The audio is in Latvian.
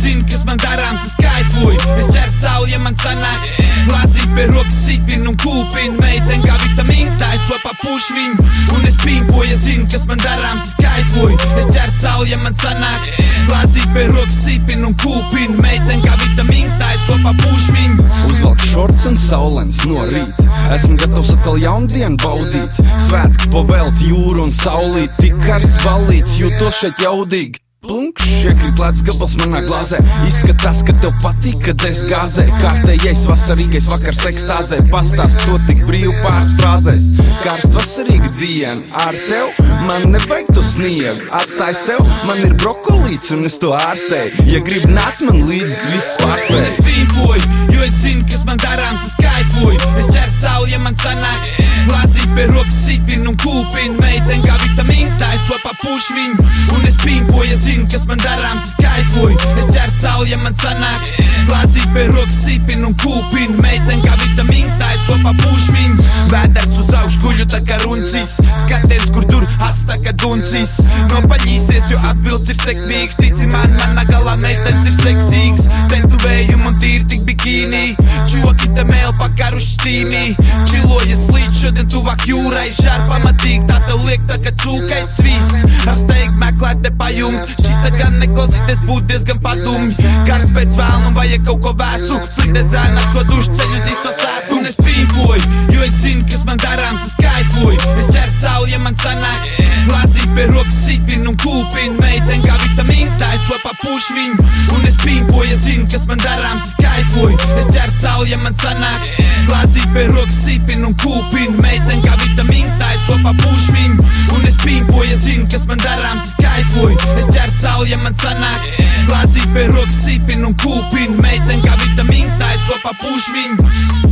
zinu, kas man darāms, es kaifoju. Es ceru sauli, ja man sanāks. Glāzīt pie rokas sipinu un kūpinu. Meiteni kā vitamīna, tā es kopā pušu viņu. Un es pimpoju, ja zinu, kas man darāms, es kaifoju. Es ceru sauli, ja man sanāks. Glāzīt pie rokas sipinu un kūpinu. Meiteni kā vitamīna, tā es kopā pušu viņu. Uzvelk šorts un saulens no rīta. Esmu gatavs atkal jaundienu baudīt. Svētki pavēlt jūru un saulīt. Tik karsts balīts, jūtos šeit jaudīgi. Plunkš, iekrīt lēts gabals manā glāzē Izskatās, ka tev patīk, kad es gāzē. Kārtējais vasarīgais vakars ekstāzē Pastāst to tik brīvi pāris frāzēs Karst vasarīga diena ar tev Man nevajag to sniegu Atstāj sev, man ir brokolīts un es to ārstēju. Ja grib nāc man līdzi, viss Es pārspēj pīmpoju, jo es zinu, kas man darāms, es kaifoju. Es ķeru sauli, ja man sanāks pie rokas sīpin un kūpin Meiten kā vitamīntājs kopā puš viņu Un es pīmpoju, ja zinu, kas man darāms, es kaifoju Es ķeru sauli, ja man sanāks Glāzīt pie rokas sīpin un kūpin Meiten kā vitamīntājs kopā puš viņu Vēders uz augšu guļu tā kā runcis Skatiens, kur tur atstaka duncis Nopaļīsies, jo atbilds ir sekmīgs Tici man, manā galā meitenes ir seksīgs Tentuvējumi un tīri tik bikīnī Čoki te mēl pakaruši stīmī Čilojas līdz šodien tuvāk jūrai Žār pamatīgi, tā tev liek tā kā cūkai svīst Ar steigt meklēt te pajumt Šis te gan neklausīties būt diezgan padumj Kārs pēc vēlnu vajag kaut ko vēsu Slikte zēna, ko dušu ceļu uz īsto sētu Un es pīmpoju, jo es zinu, kas man darāms, es kaifoju Es ķeru sauli, ja man sanāks Glāzīt pie rokas sīpin un kūpin Meiten kā kopā puš viņu. Un es pīmpoju, ja zinu, kas man darāms, es kaifoju. Es ķeru sauli, ja man sanāks Glāzīt pie rokas sīpin un kūpin Meiten kā vitamīntājs kopā puš viņu. Un es pīmpoju, ja zinu, kas man darāms, es kaifoju. Es ķeru sauli, ja man sanāks Glāzīt pie rokas sīpin un kūpin Meiten kā vitamīntājs kopā puš viņu